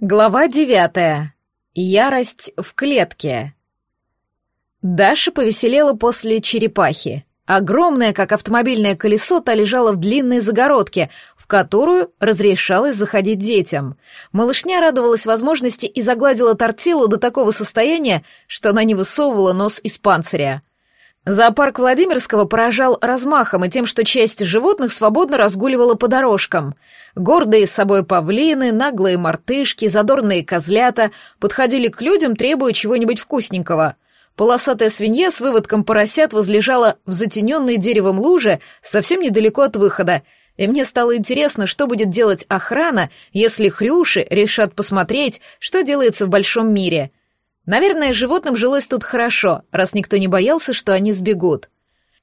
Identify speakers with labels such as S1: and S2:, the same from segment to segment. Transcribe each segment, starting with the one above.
S1: Глава девятая. Ярость в клетке. Даша повеселела после черепахи. Огромное, как автомобильное колесо, та лежала в длинной загородке, в которую разрешалось заходить детям. Малышня радовалась возможности и загладила тортилу до такого состояния, что она не высовывала нос из панциря. Зоопарк Владимирского поражал размахом и тем, что часть животных свободно разгуливала по дорожкам. Гордые с собой павлины, наглые мартышки, задорные козлята подходили к людям, требуя чего-нибудь вкусненького. Полосатая свинья с выводком поросят возлежала в затененной деревом луже совсем недалеко от выхода, и мне стало интересно, что будет делать охрана, если хрюши решат посмотреть, что делается в большом мире — Наверное, животным жилось тут хорошо, раз никто не боялся, что они сбегут.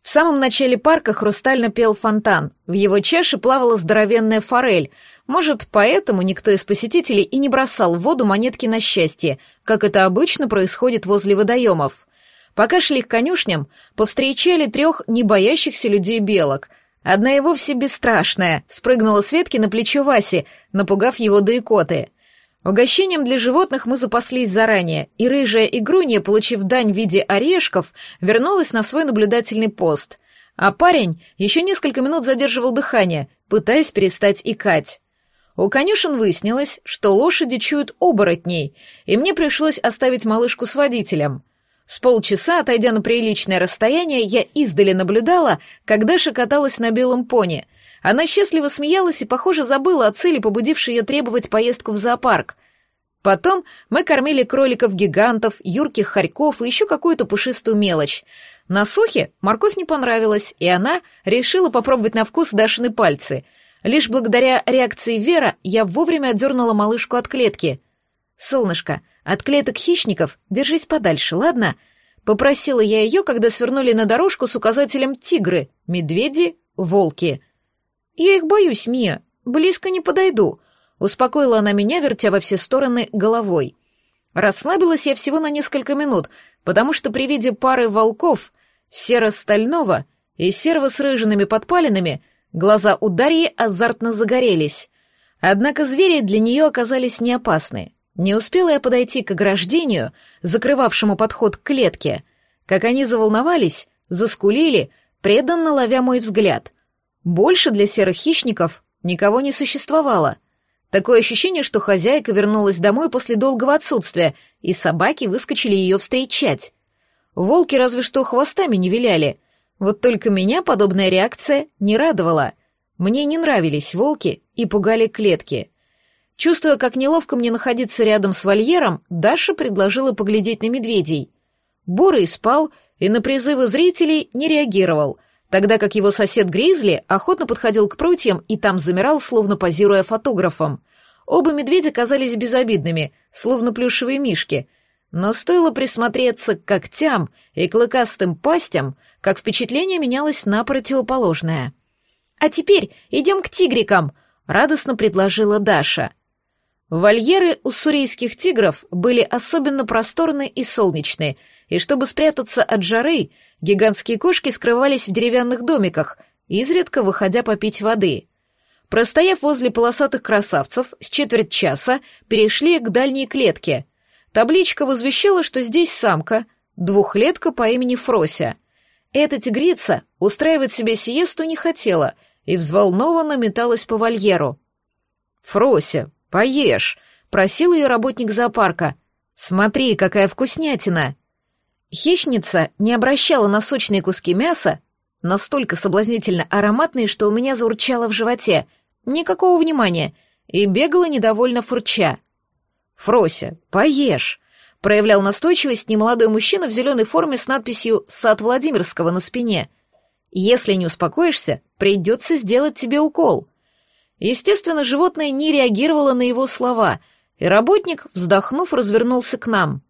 S1: В самом начале парка хрустально пел фонтан. В его чаше плавала здоровенная форель. Может, поэтому никто из посетителей и не бросал в воду монетки на счастье, как это обычно происходит возле водоемов. Пока шли к конюшням, повстречали трех не боящихся людей белок. Одна и вовсе бесстрашная, спрыгнула с ветки на плечо Васи, напугав его до икоты — Угощением для животных мы запаслись заранее, и рыжая игрунья, получив дань в виде орешков, вернулась на свой наблюдательный пост. А парень еще несколько минут задерживал дыхание, пытаясь перестать икать. У конюшен выяснилось, что лошади чуют оборотней, и мне пришлось оставить малышку с водителем. С полчаса, отойдя на приличное расстояние, я издали наблюдала, как Даша каталась на белом пони — она счастливо смеялась и, похоже, забыла о цели, побудившей ее требовать поездку в зоопарк. Потом мы кормили кроликов-гигантов, юрких хорьков и еще какую-то пушистую мелочь. На сухе морковь не понравилась, и она решила попробовать на вкус Дашины пальцы. Лишь благодаря реакции Вера я вовремя отдернула малышку от клетки. «Солнышко, от клеток хищников держись подальше, ладно?» Попросила я ее, когда свернули на дорожку с указателем «Тигры», «Медведи», «Волки». «Я их боюсь, Мия. Близко не подойду», — успокоила она меня, вертя во все стороны головой. Расслабилась я всего на несколько минут, потому что при виде пары волков, серо-стального и серого с рыжими подпалинами, глаза у Дарьи азартно загорелись. Однако звери для нее оказались не опасны. Не успела я подойти к ограждению, закрывавшему подход к клетке, как они заволновались, заскулили, преданно ловя мой взгляд. Больше для серых хищников никого не существовало. Такое ощущение, что хозяйка вернулась домой после долгого отсутствия, и собаки выскочили ее встречать. Волки разве что хвостами не виляли. Вот только меня подобная реакция не радовала. Мне не нравились волки и пугали клетки. Чувствуя, как неловко мне находиться рядом с вольером, Даша предложила поглядеть на медведей. Бурый спал и на призывы зрителей не реагировал — тогда как его сосед Гризли охотно подходил к прутьям и там замирал, словно позируя фотографом. Оба медведя казались безобидными, словно плюшевые мишки, но стоило присмотреться к когтям и клыкастым пастям, как впечатление менялось на противоположное. «А теперь идем к тигрикам», — радостно предложила Даша. Вольеры у сурийских тигров были особенно просторны и солнечные, и чтобы спрятаться от жары — Гигантские кошки скрывались в деревянных домиках, изредка выходя попить воды. Простояв возле полосатых красавцев, с четверть часа перешли к дальней клетке. Табличка возвещала, что здесь самка, двухлетка по имени Фрося. Эта тигрица устраивать себе сиесту не хотела и взволнованно металась по вольеру. «Фрося, поешь!» — просил ее работник зоопарка. «Смотри, какая вкуснятина!» Хищница не обращала на сочные куски мяса, настолько соблазнительно ароматные, что у меня заурчало в животе, никакого внимания, и бегала недовольно фурча. «Фрося, поешь!» — проявлял настойчивость немолодой мужчина в зеленой форме с надписью «Сад Владимирского» на спине. «Если не успокоишься, придется сделать тебе укол». Естественно, животное не реагировало на его слова, и работник, вздохнув, развернулся к нам.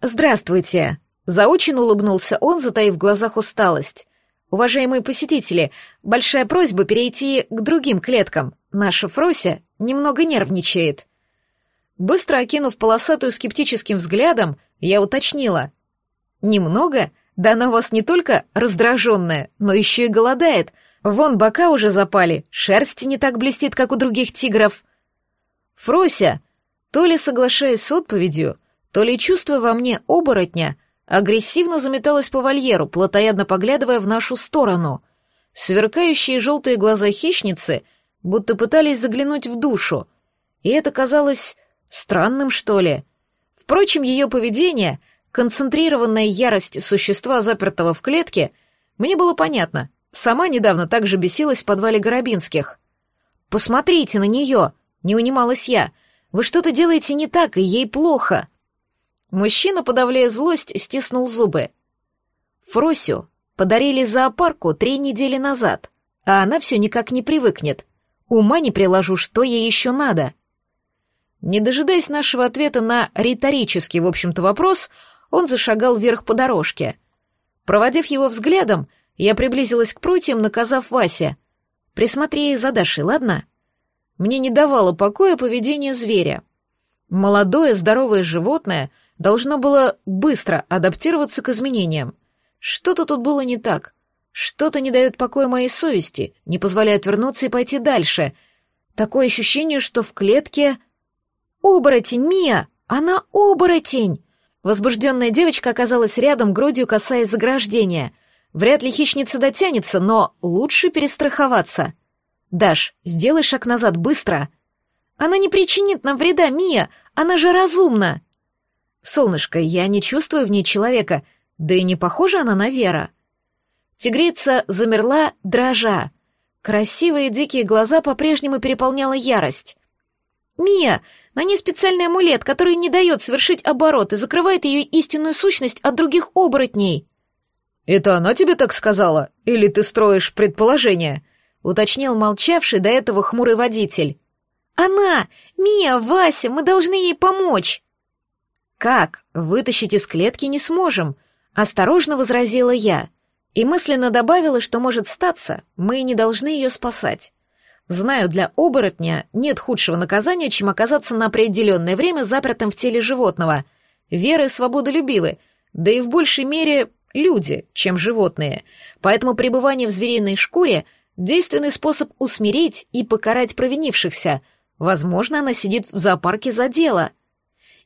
S1: «Здравствуйте!» Заучен улыбнулся он, затаив в глазах усталость. «Уважаемые посетители, большая просьба перейти к другим клеткам. Наша Фрося немного нервничает». Быстро окинув полосатую скептическим взглядом, я уточнила. «Немного? Да она у вас не только раздраженная, но еще и голодает. Вон бока уже запали, шерсть не так блестит, как у других тигров». «Фрося!» То ли соглашаясь с отповедью, то ли чувствуя во мне оборотня, агрессивно заметалась по вольеру, плотоядно поглядывая в нашу сторону. Сверкающие желтые глаза хищницы будто пытались заглянуть в душу, и это казалось странным, что ли. Впрочем, ее поведение, концентрированная ярость существа, запертого в клетке, мне было понятно. Сама недавно так же бесилась в подвале Горобинских. «Посмотрите на нее!» — не унималась я. «Вы что-то делаете не так, и ей плохо!» Мужчина, подавляя злость, стиснул зубы. Фросю подарили зоопарку три недели назад, а она все никак не привыкнет. Ума не приложу, что ей еще надо. Не дожидаясь нашего ответа на риторический, в общем-то, вопрос, он зашагал вверх по дорожке. Проводив его взглядом, я приблизилась к прутьям, наказав Васе. «Присмотри за Дашей, ладно?» Мне не давало покоя поведение зверя. Молодое, здоровое животное должно было быстро адаптироваться к изменениям. Что-то тут было не так. Что-то не дает покоя моей совести, не позволяет вернуться и пойти дальше. Такое ощущение, что в клетке... «Оборотень, Мия! Она оборотень!» Возбужденная девочка оказалась рядом, грудью касаясь заграждения. Вряд ли хищница дотянется, но лучше перестраховаться. «Даш, сделай шаг назад, быстро!» «Она не причинит нам вреда, Мия! Она же разумна!» «Солнышко, я не чувствую в ней человека, да и не похожа она на Вера». Тигрица замерла, дрожа. Красивые дикие глаза по-прежнему переполняла ярость. «Мия, на ней специальный амулет, который не дает совершить оборот и закрывает ее истинную сущность от других оборотней».
S2: «Это она тебе так сказала? Или ты строишь предположение?» — уточнил молчавший до этого хмурый водитель.
S1: «Она! Мия, Вася, мы должны ей помочь!» «Как? Вытащить из клетки не сможем», — осторожно возразила я. И мысленно добавила, что может статься, мы не должны ее спасать. Знаю, для оборотня нет худшего наказания, чем оказаться на определенное время запертым в теле животного. Веры свободолюбивы, да и в большей мере люди, чем животные. Поэтому пребывание в звериной шкуре — действенный способ усмирить и покарать провинившихся. Возможно, она сидит в зоопарке за дело.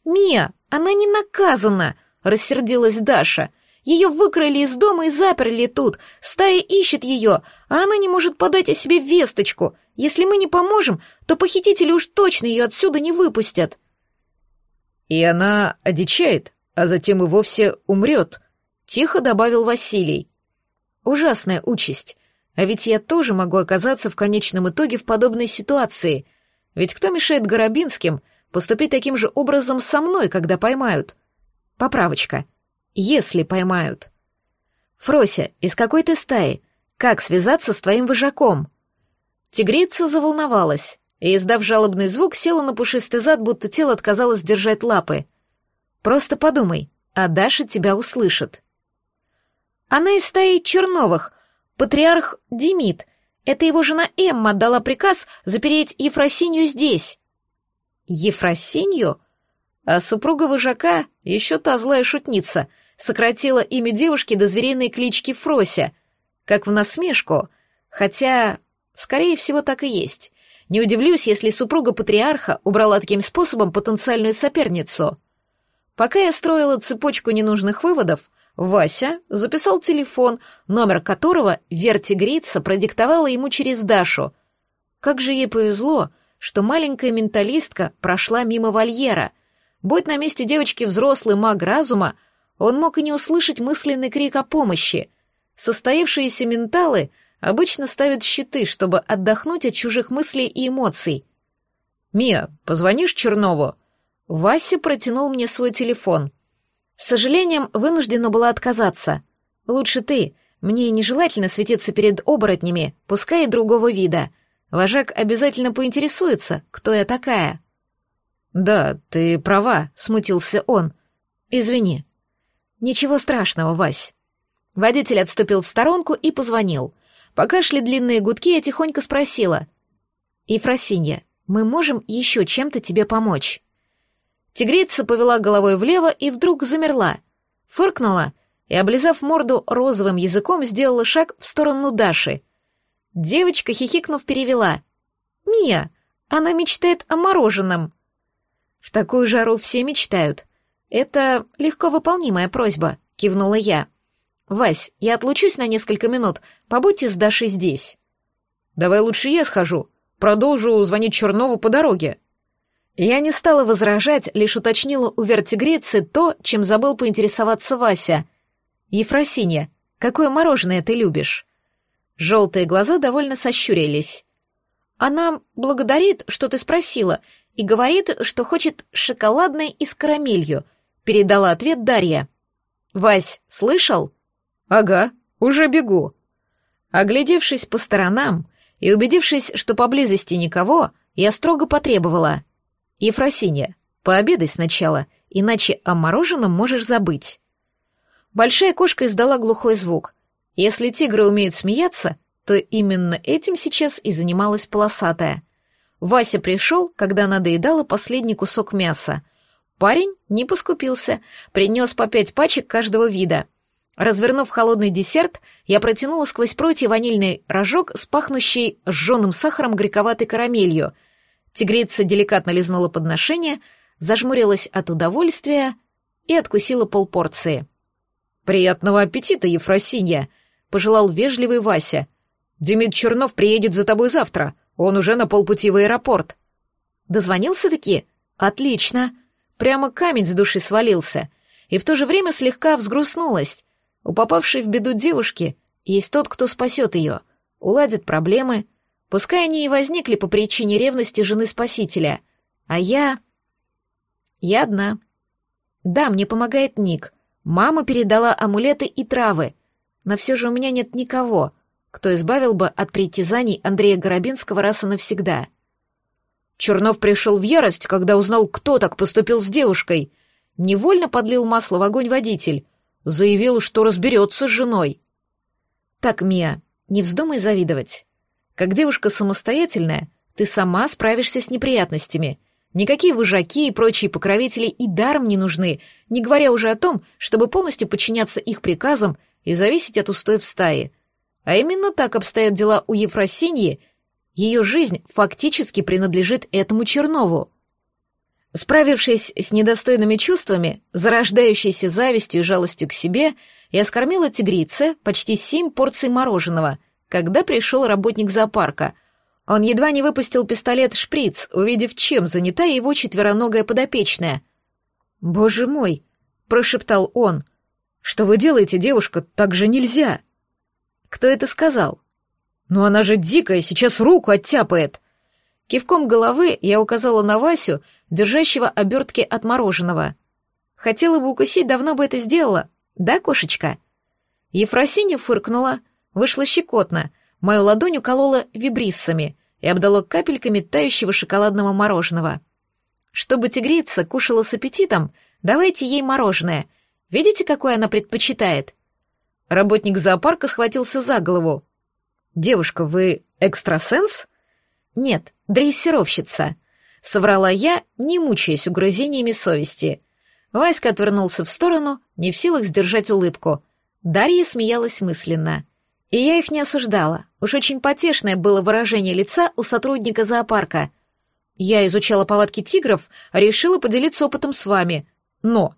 S1: «Мия, она не наказана!» — рассердилась Даша. «Ее выкрали из дома и заперли тут. Стая ищет ее, а она не может подать о себе весточку. Если мы не поможем, то похитители уж точно ее отсюда не выпустят.
S2: И она одичает, а затем и вовсе умрет, тихо добавил Василий. Ужасная участь. А ведь я тоже могу оказаться в конечном итоге в подобной ситуации. Ведь кто мешает Горобинским поступить таким же образом со мной, когда поймают? Поправочка. Если поймают. Фрося, из какой ты стаи? Как связаться с твоим вожаком? Тигрица заволновалась и, издав жалобный звук, села на пушистый зад, будто тело отказалось держать лапы. «Просто подумай, а Даша тебя услышит». «Она из стаи Черновых, патриарх Демид. Это его жена Эмма дала приказ запереть Ефросинью здесь». «Ефросинью?» А супруга вожака, еще та злая шутница, сократила имя девушки до звериной клички Фрося, как в насмешку, хотя Скорее всего, так и есть. Не удивлюсь, если супруга патриарха убрала таким способом потенциальную соперницу. Пока я строила цепочку ненужных выводов, Вася записал телефон, номер которого вертигрица продиктовала ему через Дашу. Как же ей повезло, что маленькая менталистка прошла мимо вольера. Будь на месте девочки взрослый маг разума, он мог и не услышать мысленный крик о помощи. Состоявшиеся менталы обычно ставят щиты, чтобы отдохнуть от чужих мыслей и эмоций. «Мия, позвонишь Чернову?» Вася протянул мне свой телефон. С сожалением, вынуждена была отказаться. «Лучше ты. Мне нежелательно светиться перед оборотнями, пускай и другого вида. Вожак обязательно поинтересуется, кто я такая». «Да, ты права», — смутился он. «Извини». «Ничего страшного, Вась». Водитель отступил в сторонку и позвонил. Пока шли длинные гудки, я тихонько спросила. «Ефросинья, мы можем еще чем-то тебе помочь?» Тигрица повела головой влево и вдруг замерла, фыркнула и, облизав морду розовым языком, сделала шаг в сторону Даши. Девочка, хихикнув, перевела. «Мия, она мечтает о мороженом». В такую жару все мечтают. Это легко выполнимая просьба, кивнула я. Вась, я отлучусь на несколько минут, побудьте с Дашей здесь.
S1: Давай лучше я схожу. Продолжу звонить Чернову по дороге.
S2: Я не стала возражать, лишь уточнила у вертигрицы то, чем забыл поинтересоваться Вася. «Ефросинья, какое мороженое ты любишь?» Желтые глаза довольно сощурились. «Она благодарит, что ты спросила, и говорит, что хочет шоколадное и с карамелью», — передала ответ Дарья. «Вась, слышал?»
S1: «Ага, уже бегу».
S2: Оглядевшись по сторонам и убедившись, что поблизости никого, я строго потребовала. «Ефросинья, пообедай сначала, иначе о мороженом можешь забыть». Большая кошка издала глухой звук. Если тигры умеют смеяться, то именно этим сейчас и занималась полосатая. Вася пришел, когда надоедала последний кусок мяса. Парень не поскупился, принес по пять пачек каждого вида. Развернув холодный десерт, я протянула сквозь прутья ванильный рожок с пахнущей сжженным сахаром грековатой карамелью. Тигрица деликатно лизнула подношение, зажмурилась от удовольствия и откусила полпорции.
S1: «Приятного аппетита, Ефросинья!» — пожелал вежливый Вася. «Демид Чернов приедет за тобой завтра. Он уже на полпути в аэропорт».
S2: «Дозвонился-таки? Отлично!» Прямо камень с души свалился. И в то же время слегка взгрустнулась. У попавшей в беду девушки есть тот, кто спасет ее, уладит проблемы, пускай они и возникли по причине ревности жены спасителя. А я... Я одна. Да, мне помогает Ник — Мама передала амулеты и травы, но все же у меня нет никого, кто избавил бы от притязаний Андрея Горобинского раз и навсегда.
S1: Чернов пришел в ярость, когда узнал, кто так поступил с девушкой. Невольно подлил масло в огонь водитель. Заявил, что разберется с женой.
S2: Так, Мия, не вздумай завидовать. Как девушка самостоятельная, ты сама справишься с неприятностями — Никакие выжаки и прочие покровители и даром не нужны, не говоря уже о том, чтобы полностью подчиняться их приказам и зависеть от устоев стаи. А именно так обстоят дела у Ефросиньи, ее жизнь фактически принадлежит этому Чернову. Справившись с недостойными чувствами, зарождающейся завистью и жалостью к себе, я скормила тигрице почти семь порций мороженого, когда пришел работник зоопарка — он едва не выпустил пистолет-шприц, увидев, чем занята его четвероногая подопечная.
S1: «Боже мой!» — прошептал он. «Что вы делаете, девушка? Так же нельзя!»
S2: «Кто это сказал?»
S1: «Ну она же дикая, сейчас руку оттяпает!»
S2: Кивком головы я указала на Васю, держащего обертки от мороженого. Хотела бы укусить, давно бы это сделала. Да, кошечка? Ефросинья фыркнула, вышла щекотно. Мою ладонь уколола вибриссами и обдало капельками тающего шоколадного мороженого. Чтобы тигрица кушала с аппетитом, давайте ей мороженое. Видите, какое она предпочитает? Работник зоопарка схватился за голову. «Девушка, вы экстрасенс?» «Нет, дрессировщица», — соврала я, не мучаясь угрызениями совести. Васька отвернулся в сторону, не в силах сдержать улыбку. Дарья смеялась мысленно. И я их не осуждала. Уж очень потешное было выражение лица у сотрудника зоопарка. Я изучала повадки тигров, а решила поделиться опытом с вами. Но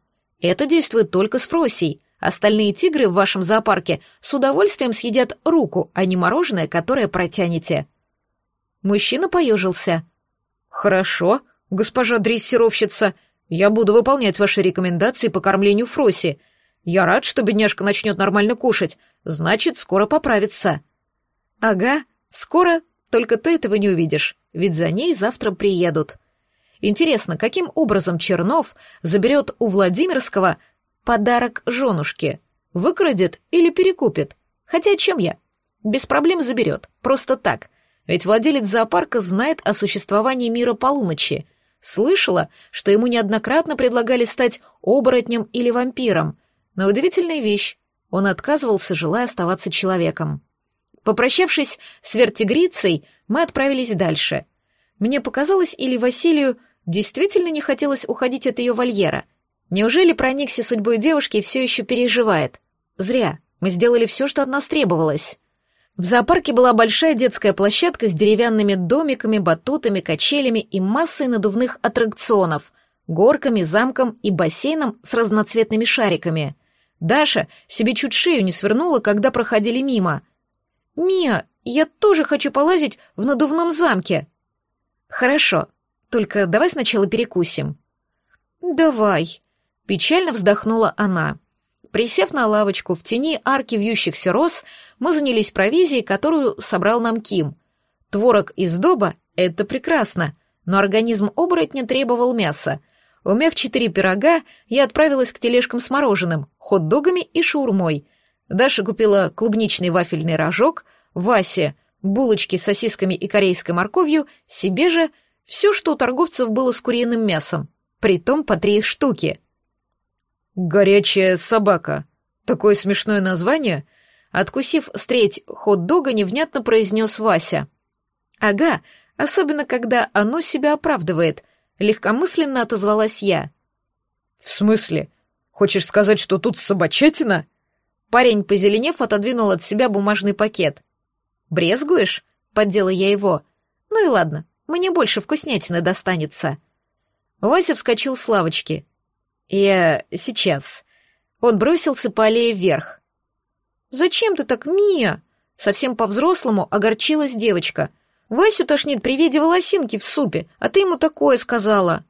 S2: это действует только с Фросей. Остальные тигры в вашем зоопарке с удовольствием съедят руку, а не мороженое, которое протянете. Мужчина поежился.
S1: «Хорошо, госпожа дрессировщица. Я буду выполнять ваши рекомендации по кормлению Фроси. Я рад, что бедняжка начнет нормально кушать. Значит, скоро поправится».
S2: Ага, скоро, только ты этого не увидишь, ведь за ней завтра приедут. Интересно, каким образом Чернов заберет у Владимирского подарок женушке? Выкрадет или перекупит? Хотя чем я? Без проблем заберет, просто так. Ведь владелец зоопарка знает о существовании мира полуночи. Слышала, что ему неоднократно предлагали стать оборотнем или вампиром. Но удивительная вещь, он отказывался, желая оставаться человеком. Попрощавшись с вертигрицей, мы отправились дальше. Мне показалось, или Василию действительно не хотелось уходить от ее вольера. Неужели проникся судьбой девушки и все еще переживает? Зря. Мы сделали все, что от нас требовалось. В зоопарке была большая детская площадка с деревянными домиками, батутами, качелями и массой надувных аттракционов.
S1: горками, замком и бассейном с разноцветными шариками. Даша себе чуть шею не свернула, когда проходили мимо. «Мия, я тоже хочу полазить в надувном замке». «Хорошо, только давай сначала перекусим». «Давай», — печально вздохнула она. Присев на лавочку в тени арки вьющихся роз, мы занялись провизией, которую собрал нам Ким. Творог из доба — это прекрасно, но организм оборотня требовал мяса. Умев четыре пирога, я отправилась к тележкам с мороженым, хот-догами и шаурмой. Даша купила клубничный вафельный рожок, Васе — булочки с сосисками и корейской морковью, себе же — все, что у торговцев было с куриным мясом, притом по три штуки — «Горячая собака. Такое смешное название?» Откусив треть хот-дога, невнятно произнес Вася. «Ага, особенно когда оно себя оправдывает», — легкомысленно отозвалась я.
S2: «В смысле? Хочешь сказать, что тут собачатина?»
S1: Парень, позеленев, отодвинул от себя бумажный пакет. «Брезгуешь?» — поддела я его. «Ну и ладно, мне больше вкуснятины достанется». Вася вскочил с лавочки. «Я сейчас». Он бросился по аллее вверх. «Зачем ты так, Мия?» Совсем по-взрослому огорчилась девочка. «Васю тошнит при виде волосинки в супе, а ты ему такое сказала».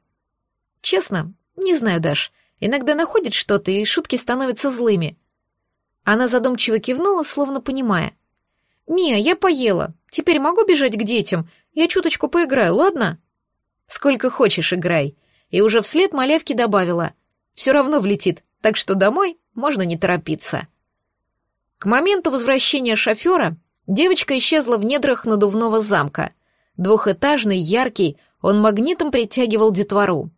S1: «Честно, не знаю, Даш. Иногда находит что-то, и шутки становятся злыми». Она задумчиво кивнула, словно понимая. «Мия, я поела. Теперь могу бежать к детям? Я чуточку поиграю, ладно?» «Сколько хочешь, играй». И уже вслед малявки добавила все равно влетит, так что домой можно не торопиться. К моменту возвращения шофера девочка исчезла в недрах надувного замка. Двухэтажный, яркий, он магнитом притягивал детвору.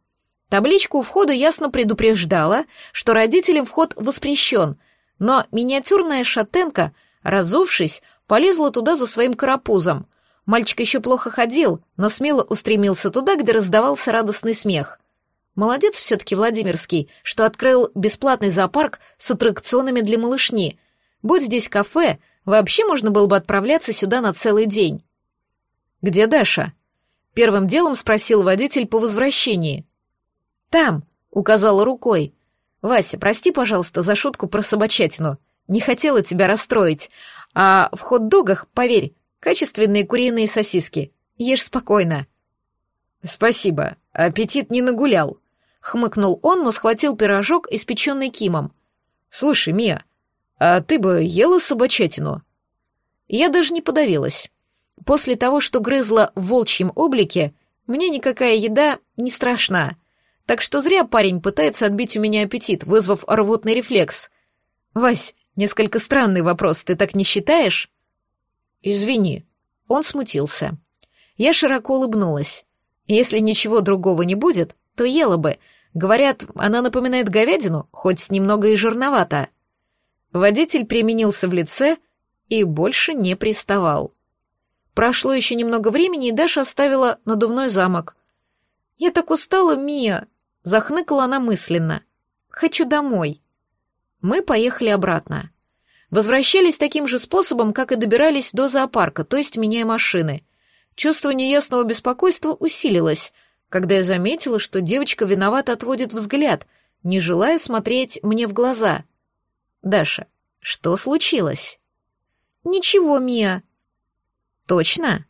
S1: Табличка у входа ясно предупреждала, что родителям вход воспрещен, но миниатюрная шатенка, разувшись, полезла туда за своим карапузом. Мальчик еще плохо ходил, но смело устремился туда, где раздавался радостный смех. Молодец все-таки Владимирский, что открыл бесплатный зоопарк с аттракционами для малышни. Будь здесь кафе, вообще можно было бы отправляться сюда на целый день. «Где Даша?» Первым делом спросил водитель по возвращении. «Там», — указала рукой. «Вася, прости, пожалуйста, за шутку про собачатину. Не хотела тебя расстроить. А в хот-догах, поверь, качественные куриные сосиски. Ешь спокойно».
S2: «Спасибо. Аппетит не нагулял»,
S1: Хмыкнул он, но схватил пирожок, испеченный Кимом.
S2: «Слушай, Мия, а ты бы ела собачатину?»
S1: Я даже не подавилась. После того, что грызла в волчьем облике, мне никакая еда не страшна. Так что зря парень пытается отбить у меня аппетит, вызвав рвотный рефлекс. «Вась, несколько странный вопрос, ты так не считаешь?»
S2: «Извини».
S1: Он смутился. Я широко улыбнулась. «Если ничего другого не будет, то ела бы, Говорят, она напоминает говядину, хоть немного и жирновато. Водитель применился в лице и больше не приставал. Прошло еще немного времени, и Даша оставила надувной замок. «Я так устала, Мия!» — захныкала она мысленно. «Хочу домой». Мы поехали обратно. Возвращались таким же способом, как и добирались до зоопарка, то есть меняя машины. Чувство неясного беспокойства усилилось — когда я заметила, что девочка виновато отводит взгляд, не желая смотреть мне в глаза. «Даша, что случилось?» «Ничего, Мия». «Точно?»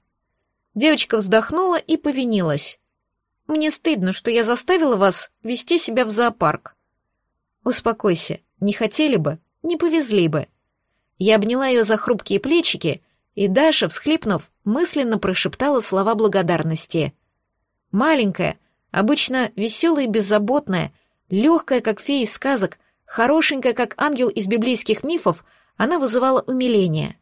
S1: Девочка вздохнула и повинилась. «Мне стыдно, что я заставила вас вести себя в зоопарк». «Успокойся, не хотели бы, не повезли бы». Я обняла ее за хрупкие плечики, и Даша, всхлипнув, мысленно прошептала слова благодарности — Маленькая, обычно веселая и беззаботная, легкая, как фея из сказок, хорошенькая, как ангел из библейских мифов, она вызывала умиление.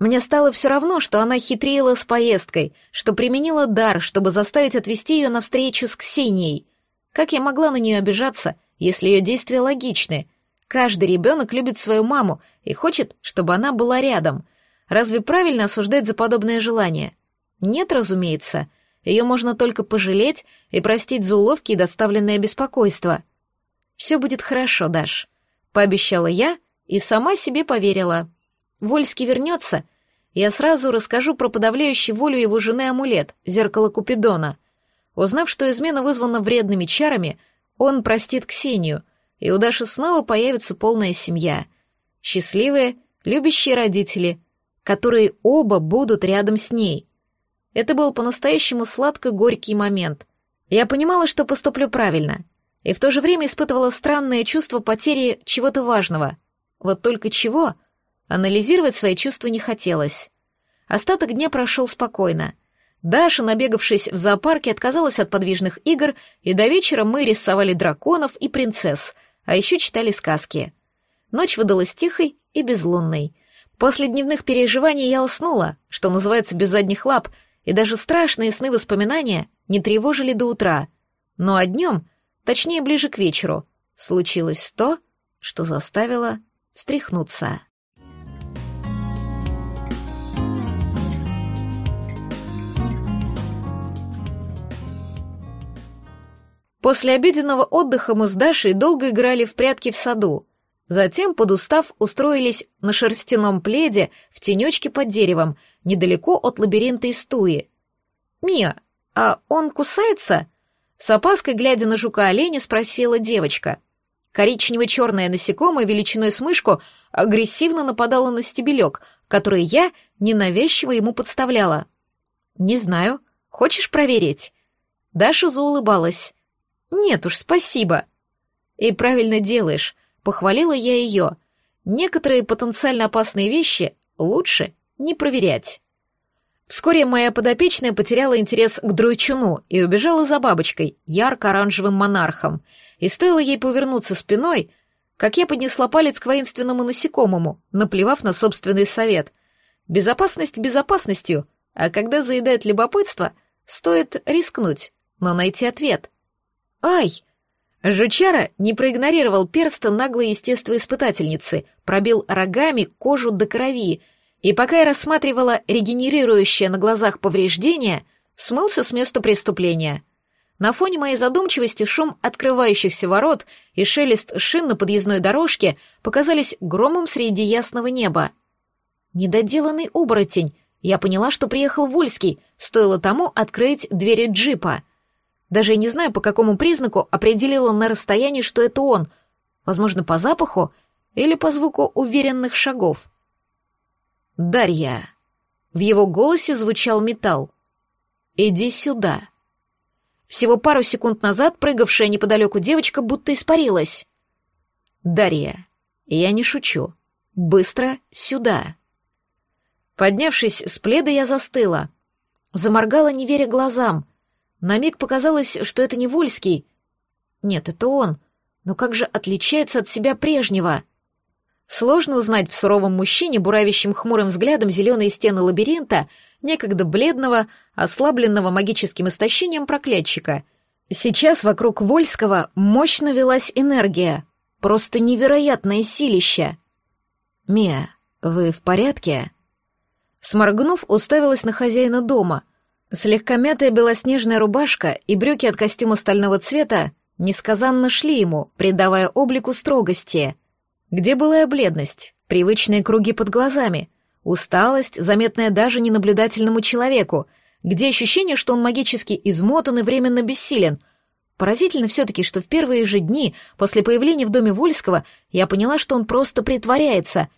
S1: Мне стало все равно, что она хитрила с поездкой, что применила дар, чтобы заставить отвести ее навстречу с Ксенией. Как я могла на нее обижаться, если ее действия логичны? Каждый ребенок любит свою маму и хочет, чтобы она была рядом. Разве правильно осуждать за подобное желание? Нет, разумеется. — ее можно только пожалеть и простить за уловки и доставленное беспокойство. «Все будет хорошо, Даш», — пообещала я и сама себе поверила. Вольский вернется, я сразу расскажу про подавляющий волю его жены амулет, зеркало Купидона.
S2: Узнав, что измена вызвана вредными чарами, он простит Ксению, и у Даши снова появится полная семья. Счастливые, любящие родители, которые оба будут рядом с ней. Это был по-настоящему сладко-горький момент. Я понимала, что поступлю правильно, и в то же время испытывала странное чувство потери чего-то важного. Вот только чего? Анализировать свои чувства не хотелось. Остаток дня прошел спокойно. Даша, набегавшись в зоопарке, отказалась от подвижных игр, и до вечера мы рисовали драконов и принцесс, а еще читали сказки. Ночь выдалась тихой и безлунной. После дневных переживаний я уснула, что называется, без задних лап, и даже страшные сны-воспоминания не тревожили до утра. Ну а днем, точнее ближе к вечеру, случилось то, что заставило встряхнуться. После обеденного отдыха мы с Дашей долго играли в прятки в саду. Затем, подустав, устроились на шерстяном пледе в тенечке под деревом, недалеко от лабиринта из туи. «Мия, а он кусается?» С опаской, глядя на жука-оленя, спросила девочка. Коричнево-черное насекомое величиной с мышку агрессивно нападало на стебелек, который я ненавязчиво ему подставляла. «Не знаю. Хочешь проверить?» Даша заулыбалась. «Нет уж, спасибо». «И правильно делаешь», — похвалила я ее. «Некоторые потенциально опасные вещи лучше не проверять». Вскоре моя подопечная потеряла интерес к друйчуну и убежала за бабочкой, ярко-оранжевым монархом, и стоило ей повернуться спиной, как я поднесла палец к воинственному насекомому, наплевав на собственный совет. Безопасность безопасностью, а когда заедает любопытство, стоит рискнуть, но найти ответ. «Ай!» Жучара не проигнорировал перста наглой естествоиспытательницы, пробил рогами кожу до крови, и пока я рассматривала регенерирующее на глазах повреждение, смылся с места преступления. На фоне моей задумчивости шум открывающихся ворот и шелест шин на подъездной дорожке показались громом среди ясного неба. Недоделанный оборотень. Я поняла, что приехал Вольский, стоило тому открыть двери джипа — даже я не знаю, по какому признаку определила на расстоянии, что это он. Возможно, по запаху или по звуку уверенных шагов. «Дарья». В его голосе звучал металл. «Иди сюда». Всего пару секунд назад прыгавшая неподалеку девочка будто испарилась. «Дарья, я не шучу. Быстро сюда». Поднявшись с пледа, я застыла. Заморгала, не веря глазам. На миг показалось, что это не Вольский. Нет, это он. Но как же отличается от себя прежнего? Сложно узнать в суровом мужчине, буравящем хмурым взглядом зеленые стены лабиринта, некогда бледного, ослабленного магическим истощением проклятчика. Сейчас вокруг Вольского мощно велась энергия. Просто невероятное силище. «Мия, вы в порядке?» Сморгнув, уставилась на хозяина дома — Слегка мятая белоснежная рубашка и брюки от костюма стального цвета несказанно шли ему, придавая облику строгости. Где была бледность, привычные круги под глазами, усталость, заметная даже ненаблюдательному человеку, где ощущение, что он магически измотан и временно бессилен. Поразительно все-таки, что в первые же дни после появления в доме Вольского я поняла, что он просто притворяется.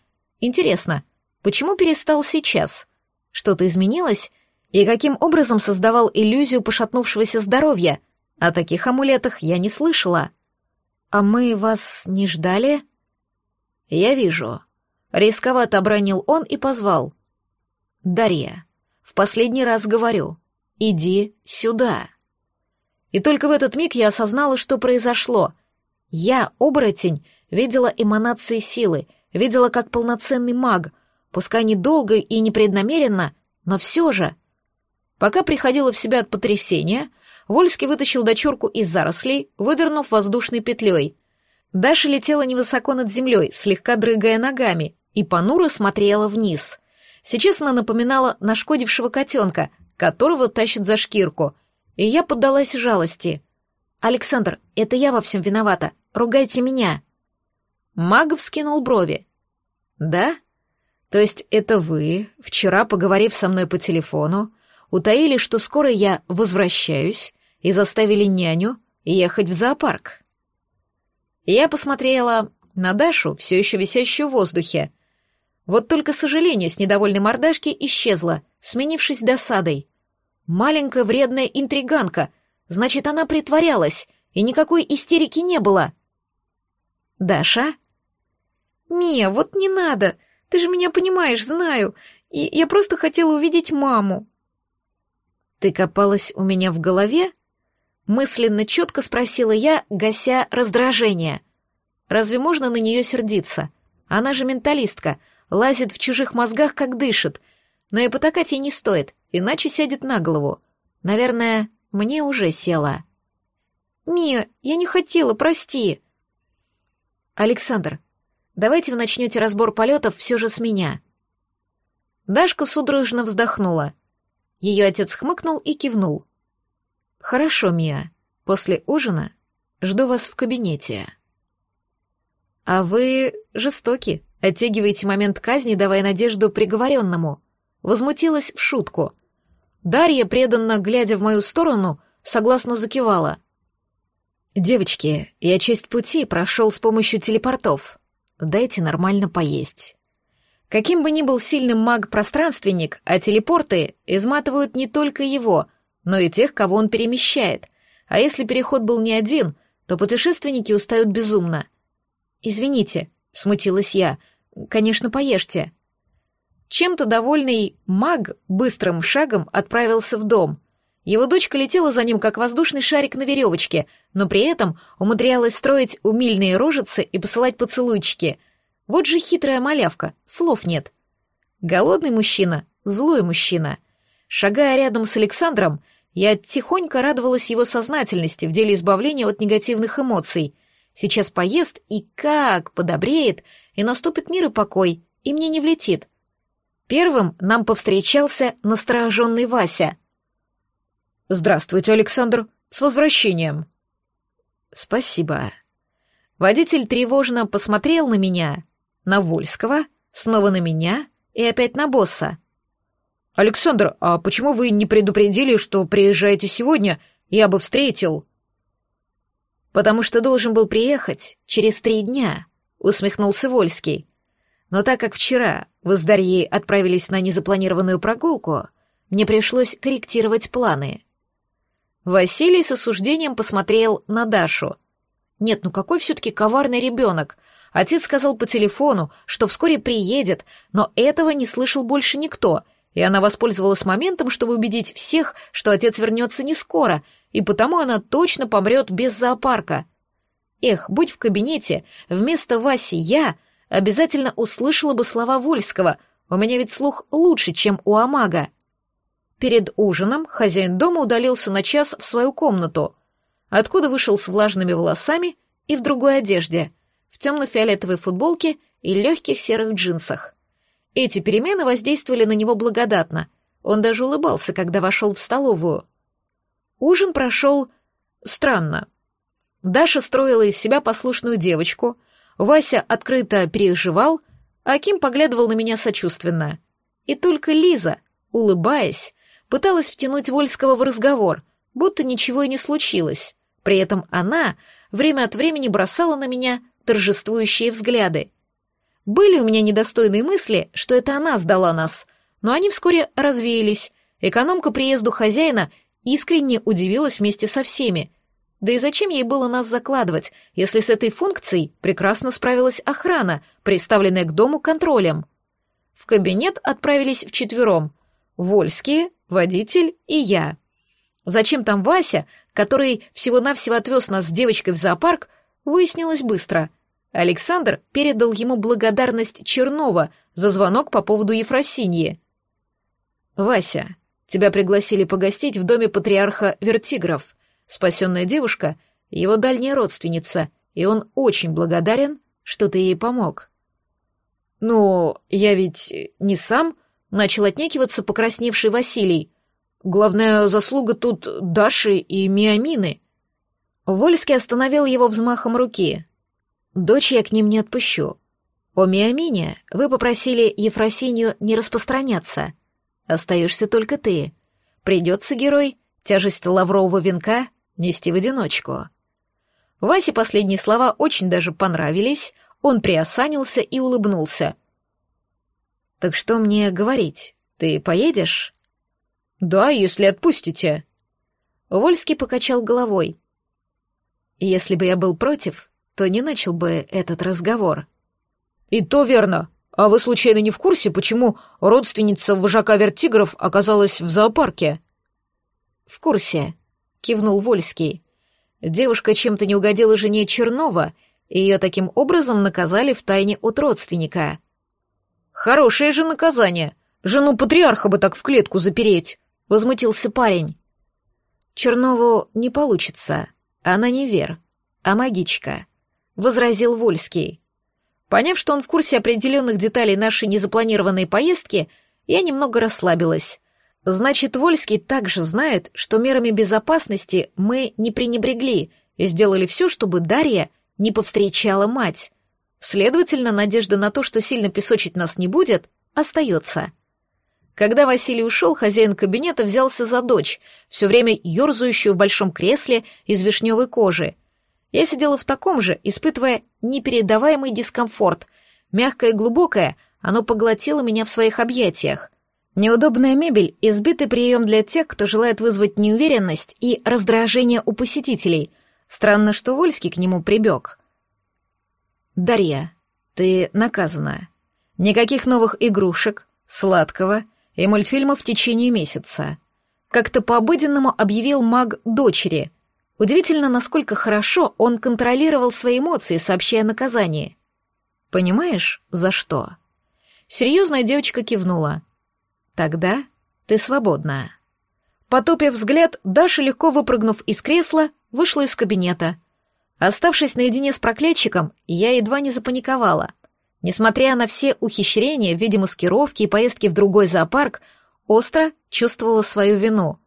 S2: Интересно, почему перестал сейчас? Что-то изменилось? И каким образом создавал иллюзию пошатнувшегося здоровья. О таких амулетах я не слышала. «А мы вас не ждали?» «Я вижу». Рисковато обронил он и позвал. «Дарья, в последний раз говорю, иди сюда». И только в этот миг я осознала, что произошло. Я, оборотень, видела эманации силы, видела как полноценный маг, пускай недолго и непреднамеренно, но все же — Пока приходила в себя от потрясения, Вольский вытащил дочурку из зарослей, выдернув воздушной петлей. Даша летела невысоко над землей, слегка дрыгая ногами, и понуро смотрела вниз. Сейчас она напоминала нашкодившего котенка, которого тащит за шкирку, и я поддалась жалости. «Александр, это я во всем виновата. Ругайте меня». Магов скинул брови. «Да? То есть это вы, вчера, поговорив со мной по телефону, утаили, что скоро я возвращаюсь,
S1: и заставили няню ехать в зоопарк. Я посмотрела на Дашу, все еще висящую в воздухе. Вот только сожаление с недовольной мордашки исчезло, сменившись досадой. Маленькая вредная интриганка, значит, она притворялась, и никакой истерики не было. «Даша?»
S2: «Мия, вот не надо, ты же меня понимаешь, знаю, и я просто хотела увидеть маму».
S1: «Ты копалась у меня в голове?» Мысленно четко спросила я, гася раздражение. «Разве можно на нее сердиться? Она же менталистка, лазит в чужих мозгах, как дышит. Но и потакать ей не стоит, иначе сядет на голову. Наверное, мне уже села».
S2: «Мия, я не хотела, прости».
S1: «Александр, давайте вы начнете разбор полетов все же с меня». Дашка судорожно вздохнула. Ее отец хмыкнул и кивнул. «Хорошо, Мия. После ужина жду вас в кабинете». «А вы жестоки, оттягиваете момент казни, давая надежду приговоренному». Возмутилась в шутку. Дарья, преданно глядя в мою сторону, согласно закивала. «Девочки, я часть пути прошел с помощью телепортов. Дайте нормально поесть». Каким бы ни был сильным маг-пространственник, а телепорты изматывают не только его, но и тех, кого он перемещает. А если переход был не один, то путешественники устают безумно. «Извините», — смутилась я, — «конечно, поешьте». Чем-то довольный маг быстрым шагом отправился в дом. Его дочка летела за ним, как воздушный шарик на веревочке, но при этом умудрялась строить умильные рожицы и посылать поцелуйчики — вот же хитрая малявка, слов нет. Голодный мужчина, злой мужчина. Шагая рядом с Александром, я тихонько радовалась его сознательности в деле избавления от негативных эмоций. Сейчас поест и как подобреет, и наступит мир и покой, и мне не влетит. Первым нам повстречался настороженный Вася. «Здравствуйте, Александр, с возвращением!» «Спасибо». Водитель тревожно посмотрел на меня, на Вольского, снова на меня и опять на босса. «Александр, а почему вы не предупредили, что приезжаете сегодня? Я бы встретил». «Потому что должен был приехать через три дня», — усмехнулся Вольский. «Но так как вчера вы с Дарьей отправились на незапланированную прогулку, мне пришлось корректировать планы». Василий с осуждением посмотрел на Дашу. «Нет, ну какой все-таки коварный ребенок!» Отец сказал по телефону, что вскоре приедет, но этого не слышал больше никто, и она воспользовалась моментом, чтобы убедить всех, что отец вернется не скоро, и потому она точно помрет без зоопарка. Эх, будь в кабинете, вместо Васи я обязательно услышала бы слова Вольского, у меня ведь слух лучше, чем у Амага. Перед ужином хозяин дома удалился на час в свою комнату, откуда вышел с влажными волосами и в другой одежде — в темно-фиолетовой футболке и легких серых джинсах. Эти перемены воздействовали на него благодатно. Он даже улыбался, когда вошел в столовую. Ужин прошел странно. Даша строила из себя послушную девочку, Вася открыто переживал, а Ким поглядывал на меня сочувственно. И только Лиза, улыбаясь, пыталась втянуть Вольского в разговор, будто ничего и не случилось. При этом она время от времени бросала на меня торжествующие взгляды. Были у меня недостойные мысли, что это она сдала нас, но они вскоре развеялись. Экономка приезду хозяина искренне удивилась вместе со всеми. Да и зачем ей было нас закладывать, если с этой функцией прекрасно справилась охрана, представленная к дому контролем? В кабинет отправились вчетвером. Вольские, водитель и я. Зачем там Вася, который всего-навсего отвез нас с девочкой в зоопарк, выяснилось быстро. Александр передал ему благодарность Чернова за звонок по поводу Ефросиньи. «Вася, тебя пригласили погостить в доме патриарха Вертигров. Спасенная девушка — его дальняя родственница, и он очень благодарен, что ты ей помог». «Ну, я ведь не сам», — начал отнекиваться покрасневший Василий. «Главная заслуга тут Даши и Миамины». Вольский остановил его взмахом руки. «Дочь я к ним не отпущу. О Миамине вы попросили Ефросинью не распространяться. Остаешься только ты. Придется, герой, тяжесть лаврового венка
S2: нести в одиночку. Васе последние слова очень даже понравились, он приосанился и улыбнулся. «Так что мне говорить? Ты поедешь?» «Да, если отпустите». Вольский покачал головой. «Если бы я был против, то не начал бы этот разговор». «И то верно. А вы случайно не в курсе, почему родственница вожака вертигров оказалась в зоопарке?»
S1: «В курсе», — кивнул Вольский. Девушка чем-то не угодила жене Чернова, и ее таким образом наказали в тайне от родственника.
S2: «Хорошее же наказание! Жену патриарха бы так в клетку запереть!» — возмутился парень.
S1: «Чернову не получится. Она не вер, а магичка», — возразил Вольский.
S2: Поняв, что он в курсе определенных деталей нашей незапланированной поездки, я немного расслабилась. Значит, Вольский также знает, что мерами безопасности мы не пренебрегли и сделали все, чтобы Дарья не повстречала мать. Следовательно, надежда на то, что сильно песочить нас не будет, остается. Когда Василий ушел, хозяин кабинета взялся за дочь, все время ерзающую в большом кресле из вишневой кожи. Я сидела в таком же, испытывая непередаваемый дискомфорт. Мягкое и глубокое, оно поглотило меня в своих объятиях. Неудобная мебель — избитый прием для тех, кто желает вызвать неуверенность и раздражение у посетителей. Странно, что Вольский к нему прибег. «Дарья, ты наказана. Никаких новых игрушек, сладкого и мультфильмов в течение месяца». Как-то по-обыденному объявил маг дочери. Удивительно, насколько хорошо он контролировал свои эмоции, сообщая наказание. «Понимаешь, за что?» Серьезная девочка кивнула — Тогда ты свободна. Потупив взгляд, Даша, легко выпрыгнув из кресла, вышла из кабинета. Оставшись наедине с проклятчиком, я едва не запаниковала. Несмотря на все ухищрения в виде маскировки и поездки в другой зоопарк, остро чувствовала свою вину.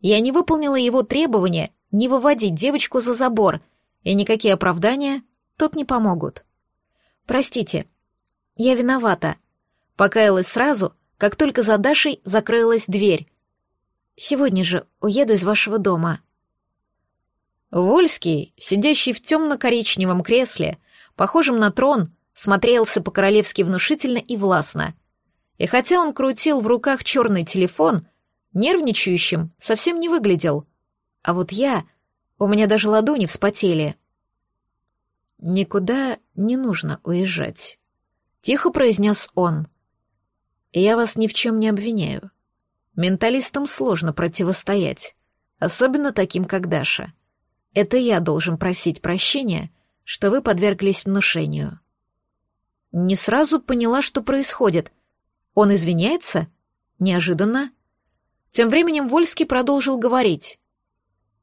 S2: Я не выполнила его требования не выводить девочку за забор, и никакие оправдания тут не помогут. «Простите, я виновата», — покаялась сразу, как только за Дашей закрылась дверь. «Сегодня же уеду из вашего дома». Вольский, сидящий в темно-коричневом кресле, похожем на трон, смотрелся по-королевски внушительно и властно. И хотя он крутил в руках черный телефон, нервничающим совсем не выглядел. А вот я... У меня даже ладони вспотели. «Никуда не нужно уезжать», — тихо произнес он. Я вас ни в чем не обвиняю. Менталистам сложно противостоять, особенно таким, как Даша. Это я должен просить прощения, что вы подверглись внушению. Не сразу поняла, что происходит. Он извиняется? Неожиданно. Тем временем Вольский продолжил говорить.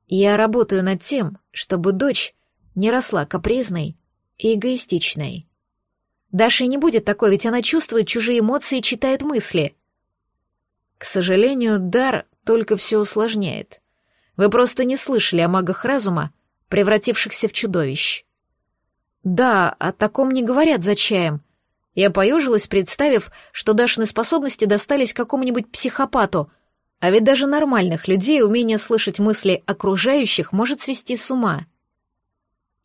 S2: Я работаю над тем, чтобы дочь не росла капризной и эгоистичной. Даша не будет такой, ведь она чувствует чужие эмоции и читает мысли. К сожалению, дар только все усложняет. Вы просто не слышали о магах разума, превратившихся в чудовищ. Да, о таком не говорят за чаем. Я поежилась, представив, что Дашины способности достались какому-нибудь психопату, а ведь даже нормальных людей умение слышать мысли окружающих может свести с ума.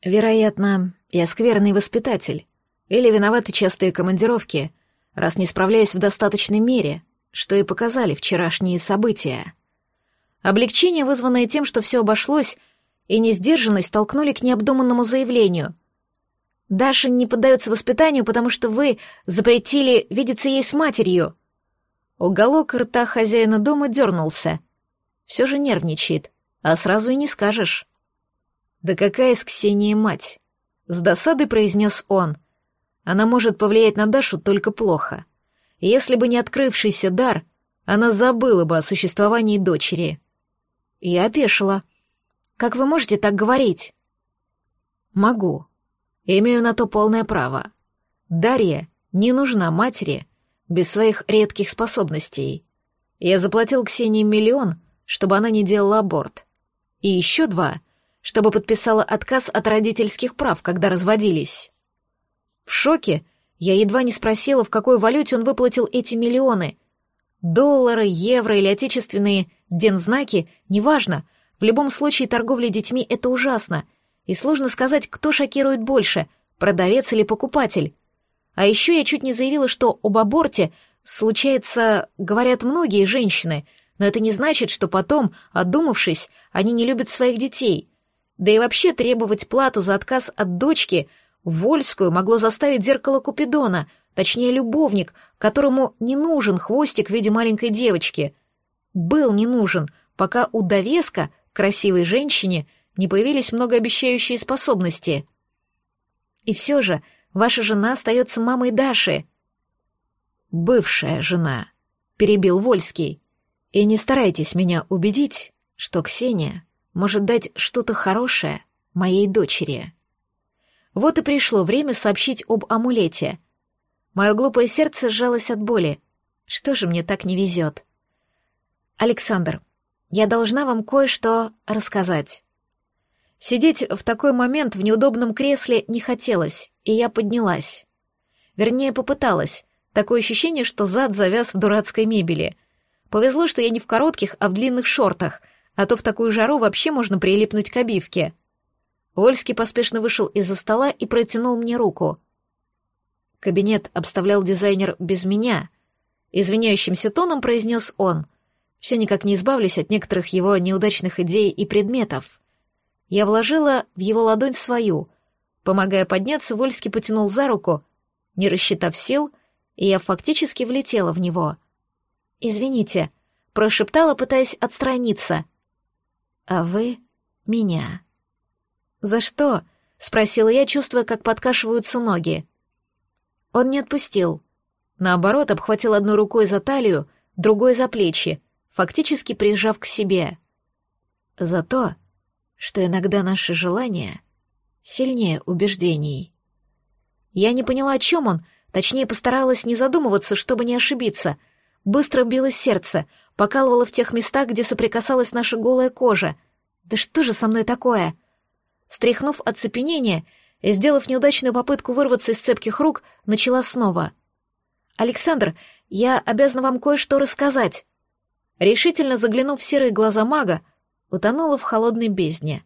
S2: Вероятно, я скверный воспитатель. Или виноваты частые командировки, раз не справляюсь в достаточной мере, что и показали вчерашние события. Облегчение, вызванное тем, что все обошлось, и несдержанность толкнули к необдуманному заявлению. «Даша не поддается воспитанию, потому что вы запретили видеться ей с матерью». Уголок рта хозяина дома дернулся. Все же нервничает, а сразу и не скажешь. «Да какая из Ксении мать?» — с досадой произнес он — она может повлиять на Дашу только плохо. Если бы не открывшийся дар, она забыла бы о существовании дочери. Я опешила. «Как вы можете так говорить?» «Могу. Имею на то полное право. Дарья не нужна матери без своих редких способностей. Я заплатил Ксении миллион, чтобы она не делала аборт. И еще два, чтобы подписала отказ от родительских прав, когда разводились. В шоке я едва не спросила, в какой валюте он выплатил эти миллионы. Доллары, евро или отечественные дензнаки, неважно.
S1: В любом случае, торговля детьми — это ужасно, и сложно сказать, кто шокирует больше — продавец или покупатель. А еще я чуть не заявила, что об аборте случается, говорят многие женщины, но это не значит, что потом, отдумавшись, они не любят своих детей. Да и вообще требовать плату за отказ от дочки Вольскую могло заставить зеркало Купидона, точнее любовник, которому не нужен хвостик в виде маленькой девочки. Был не нужен, пока у довеска, красивой женщине, не появились многообещающие способности. И все же ваша жена остается мамой Даши. Бывшая жена, перебил Вольский. И не старайтесь меня убедить, что Ксения может дать что-то хорошее моей дочери. Вот и пришло время сообщить об амулете. Мое глупое сердце сжалось от боли. Что же мне так не везет? Александр, я должна вам кое-что рассказать. Сидеть в такой момент в неудобном кресле не хотелось, и я поднялась. Вернее, попыталась. Такое ощущение, что зад завяз в дурацкой мебели. Повезло, что я не в коротких, а в длинных шортах, а то в такую жару вообще можно прилипнуть к обивке. Вольский поспешно вышел из-за стола и протянул мне руку. Кабинет обставлял дизайнер без меня. Извиняющимся тоном произнес он. Все никак не избавлюсь от некоторых его неудачных идей и предметов. Я вложила в его ладонь свою. Помогая подняться, Вольский потянул за руку, не рассчитав сил, и я фактически влетела в него. «Извините», — прошептала, пытаясь отстраниться. «А вы — меня». «За что?» — спросила я, чувствуя, как подкашиваются ноги. Он не отпустил. Наоборот, обхватил одной рукой за талию, другой за плечи, фактически прижав к себе. За то, что иногда наши желания сильнее убеждений. Я не поняла, о чем он, точнее постаралась не задумываться, чтобы не ошибиться. Быстро билось сердце, покалывало в тех местах, где соприкасалась наша голая кожа. Да что же со мной такое? Стряхнув оцепенение и сделав неудачную попытку вырваться из цепких рук, начала снова. «Александр, я обязана вам кое-что рассказать». Решительно заглянув в серые глаза мага, утонула в холодной бездне.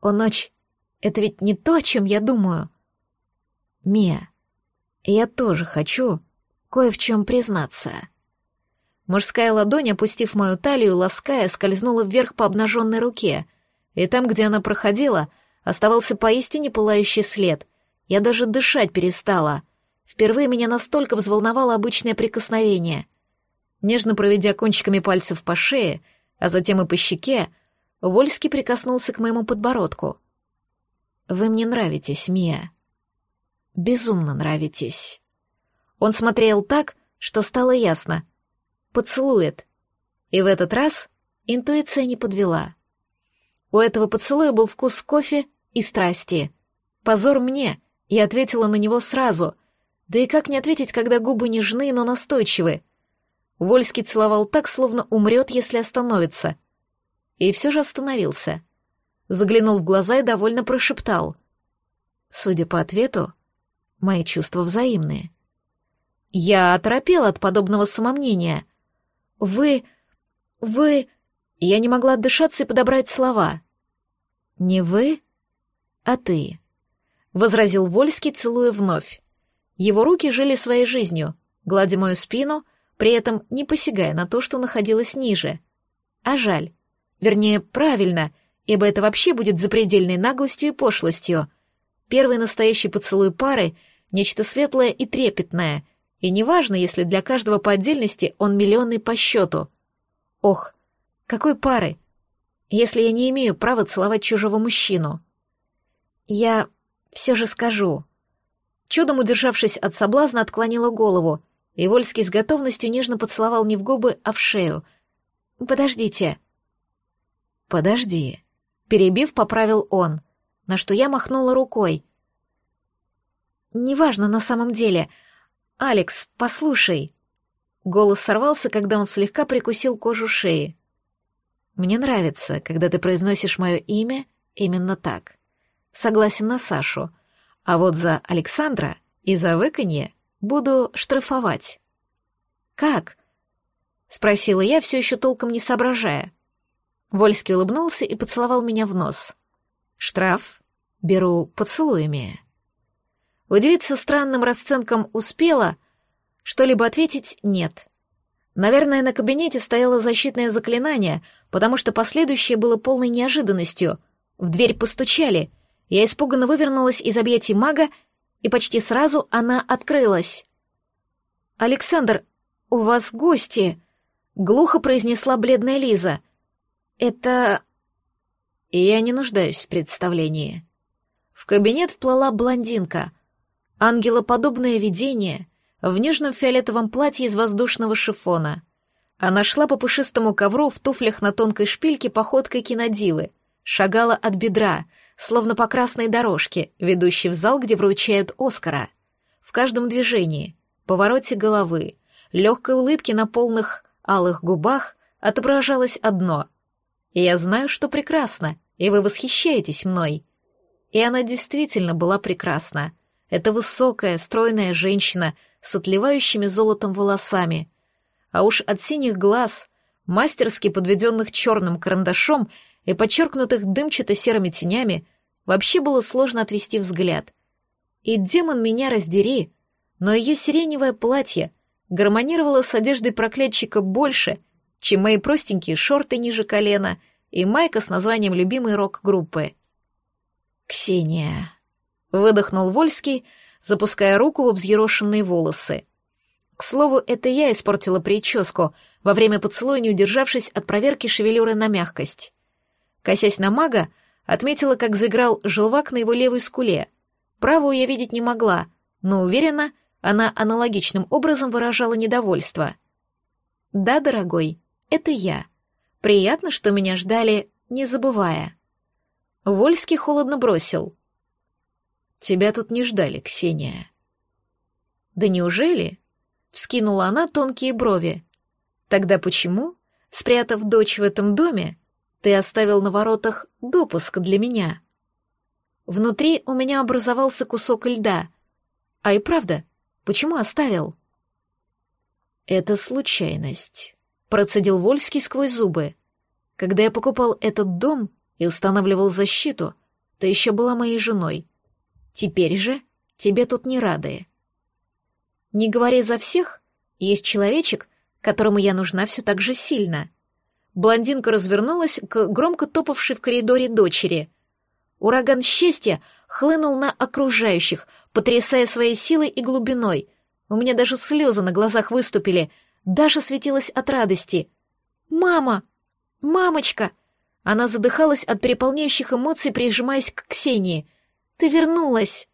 S1: «О, ночь, это ведь не то, о чем я думаю». «Мия, я тоже хочу кое в чем признаться». Мужская ладонь, опустив мою талию, лаская, скользнула вверх по обнаженной руке, и там, где она проходила, оставался поистине пылающий след. Я даже дышать перестала. Впервые меня настолько взволновало обычное прикосновение. Нежно проведя кончиками пальцев по шее, а затем и по щеке, Вольский прикоснулся к моему подбородку. «Вы мне нравитесь, Мия. Безумно нравитесь». Он смотрел так, что стало ясно. Поцелует. И в этот раз интуиция не подвела. У этого поцелуя был вкус кофе и страсти. Позор мне, я ответила на него сразу. Да и как не ответить, когда губы нежны, но настойчивы? Вольский целовал так, словно умрет, если остановится. И все же остановился. Заглянул в глаза и довольно прошептал. Судя по ответу, мои чувства взаимные. Я оторопел от подобного самомнения. «Вы... вы...» Я не могла отдышаться и подобрать слова. «Не вы, а ты», — возразил Вольский, целуя вновь. Его руки жили своей жизнью, гладя мою спину, при этом не посягая на то, что находилось ниже. А жаль. Вернее, правильно, ибо это вообще будет запредельной наглостью и пошлостью. Первый настоящий поцелуй пары — нечто светлое и трепетное, и неважно, если для каждого по отдельности он миллионный по счету. Ох, какой пары? Если я не имею права целовать чужого мужчину. Я все же скажу. Чудом удержавшись от соблазна, отклонила голову, и Вольский с готовностью нежно поцеловал не в губы, а в шею. «Подождите». «Подожди», — перебив, поправил он, на что я махнула рукой. «Неважно на самом деле. Алекс, послушай». Голос сорвался, когда он слегка прикусил кожу шеи. Мне нравится, когда ты произносишь мое имя именно так. Согласен на Сашу. А вот за Александра и за выканье буду штрафовать. Как? Спросила я, все еще толком не соображая. Вольский улыбнулся и поцеловал меня в нос. Штраф беру поцелуями. Удивиться странным расценкам успела, что-либо ответить нет. Наверное, на кабинете стояло защитное заклинание, потому что последующее было полной неожиданностью. В дверь постучали. Я испуганно вывернулась из объятий мага, и почти сразу она открылась. «Александр, у вас гости», — глухо произнесла бледная Лиза. «Это...» Я не нуждаюсь в представлении. В кабинет вплыла блондинка. Ангелоподобное видение в нежном фиолетовом платье из воздушного шифона. Она шла по пушистому ковру в туфлях на тонкой шпильке походкой кинодивы, шагала от бедра, словно по красной дорожке, ведущей в зал, где вручают Оскара. В каждом движении, повороте головы, легкой улыбке на полных алых губах отображалось одно — я знаю, что прекрасно, и вы восхищаетесь мной. И она действительно была прекрасна. Это высокая, стройная женщина с отливающими золотом волосами. А уж от синих глаз, мастерски подведенных черным карандашом и подчеркнутых дымчато-серыми тенями, вообще было сложно отвести взгляд. И демон меня раздери, но ее сиреневое платье гармонировало с одеждой проклятчика больше, чем мои простенькие шорты ниже колена и майка с названием любимой рок-группы. «Ксения», — выдохнул Вольский, запуская руку во взъерошенные волосы. К слову, это я испортила прическу, во время поцелуя не удержавшись от проверки шевелюры на мягкость. Косясь на мага, отметила, как заиграл желвак на его левой скуле. Правую я видеть не могла, но уверена, она аналогичным образом выражала недовольство. «Да, дорогой, это я. Приятно, что меня ждали, не забывая». Вольский холодно бросил. «Тебя тут не ждали, Ксения». «Да неужели?» — вскинула она тонкие брови. «Тогда почему, спрятав дочь в этом доме, ты оставил на воротах допуск для меня?» Внутри у меня образовался кусок льда. А и правда, почему оставил? «Это случайность», — процедил Вольский сквозь зубы. «Когда я покупал этот дом и устанавливал защиту, ты еще была моей женой. Теперь же тебе тут не рады». «Не говори за всех, есть человечек, которому я нужна все так же сильно». Блондинка развернулась к громко топавшей в коридоре дочери. Ураган счастья хлынул на окружающих, потрясая своей силой и глубиной — у меня даже слезы на глазах выступили. Даша светилась от радости. «Мама! Мамочка!» Она задыхалась от переполняющих эмоций, прижимаясь к Ксении. «Ты вернулась!»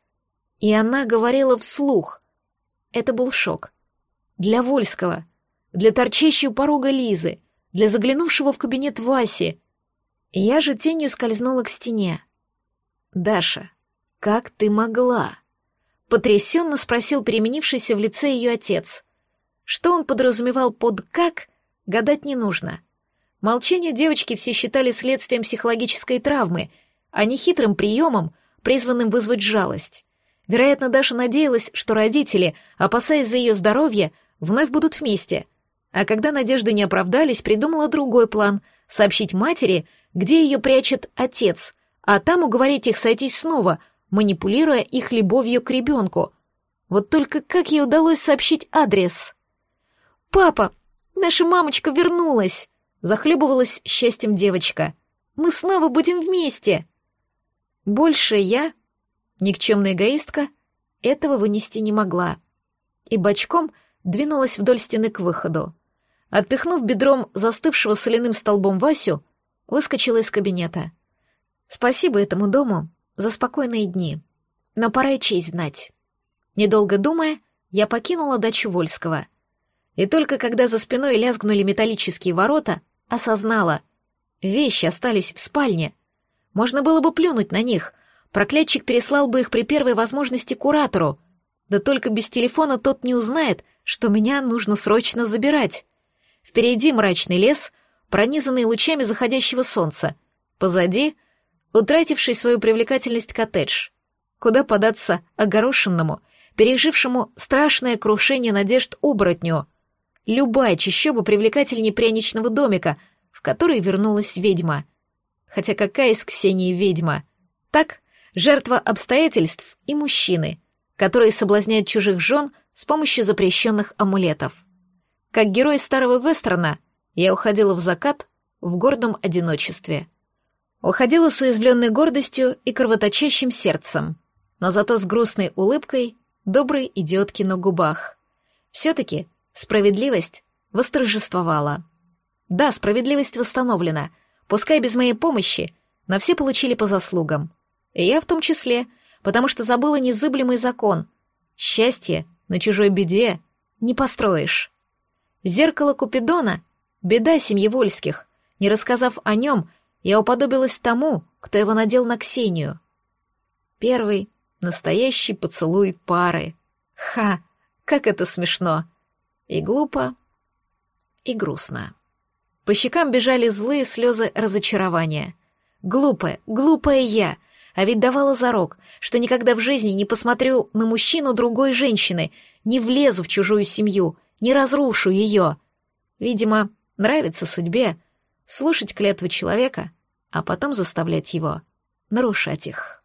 S1: И она говорила вслух. Это был шок. Для Вольского, для торчащей у порога Лизы, для заглянувшего в кабинет Васи. Я же тенью скользнула к стене. «Даша, как ты могла?» Потрясенно спросил переменившийся в лице ее отец. Что он подразумевал под «как», гадать не нужно. Молчание девочки все считали следствием психологической травмы, а не хитрым приемом, призванным вызвать жалость. Вероятно, Даша надеялась, что родители, опасаясь за ее здоровье, вновь будут вместе. А когда надежды не оправдались, придумала другой план — сообщить матери, где ее прячет отец, а там уговорить их сойтись снова — манипулируя их любовью к ребенку. Вот только как ей удалось сообщить адрес? «Папа, наша мамочка вернулась!» Захлебывалась счастьем девочка. «Мы снова будем вместе!» Больше я, никчемная эгоистка, этого вынести не могла. И бочком двинулась вдоль стены к выходу. Отпихнув бедром застывшего соляным столбом Васю, выскочила из кабинета. Спасибо этому дому за спокойные дни. Но пора и честь знать. Недолго думая, я покинула дачу Вольского. И только когда за спиной лязгнули металлические ворота, осознала. Вещи остались в спальне. Можно было бы плюнуть на них. Проклятчик переслал бы их при первой возможности куратору. Да только без телефона тот не узнает, что меня нужно срочно забирать. Впереди мрачный лес, пронизанный лучами заходящего солнца. Позади утративший свою привлекательность коттедж. Куда податься огорошенному, пережившему страшное крушение надежд оборотню? Любая чащоба привлекательнее пряничного домика, в
S2: который вернулась ведьма. Хотя какая из Ксении ведьма? Так, жертва обстоятельств и мужчины, которые соблазняют чужих жен с помощью запрещенных амулетов. Как герой старого вестерна, я уходила в закат в гордом одиночестве. Уходила с уязвленной гордостью и кровоточащим сердцем, но зато с грустной улыбкой доброй идиотки на губах. Все-таки справедливость восторжествовала. Да, справедливость восстановлена, пускай без моей помощи, но все получили по заслугам. И я в том числе, потому что забыла незыблемый закон. Счастье на чужой беде не построишь. Зеркало Купидона — беда семьи Вольских. Не рассказав о нем, я уподобилась тому, кто его надел на Ксению. Первый настоящий поцелуй пары. Ха, как это смешно. И глупо, и грустно. По щекам бежали злые слезы разочарования. Глупая, глупая я, а ведь давала зарок, что никогда в жизни не посмотрю на мужчину другой женщины, не влезу в чужую семью, не разрушу ее. Видимо, нравится судьбе слушать клятвы человека, а потом заставлять его нарушать их.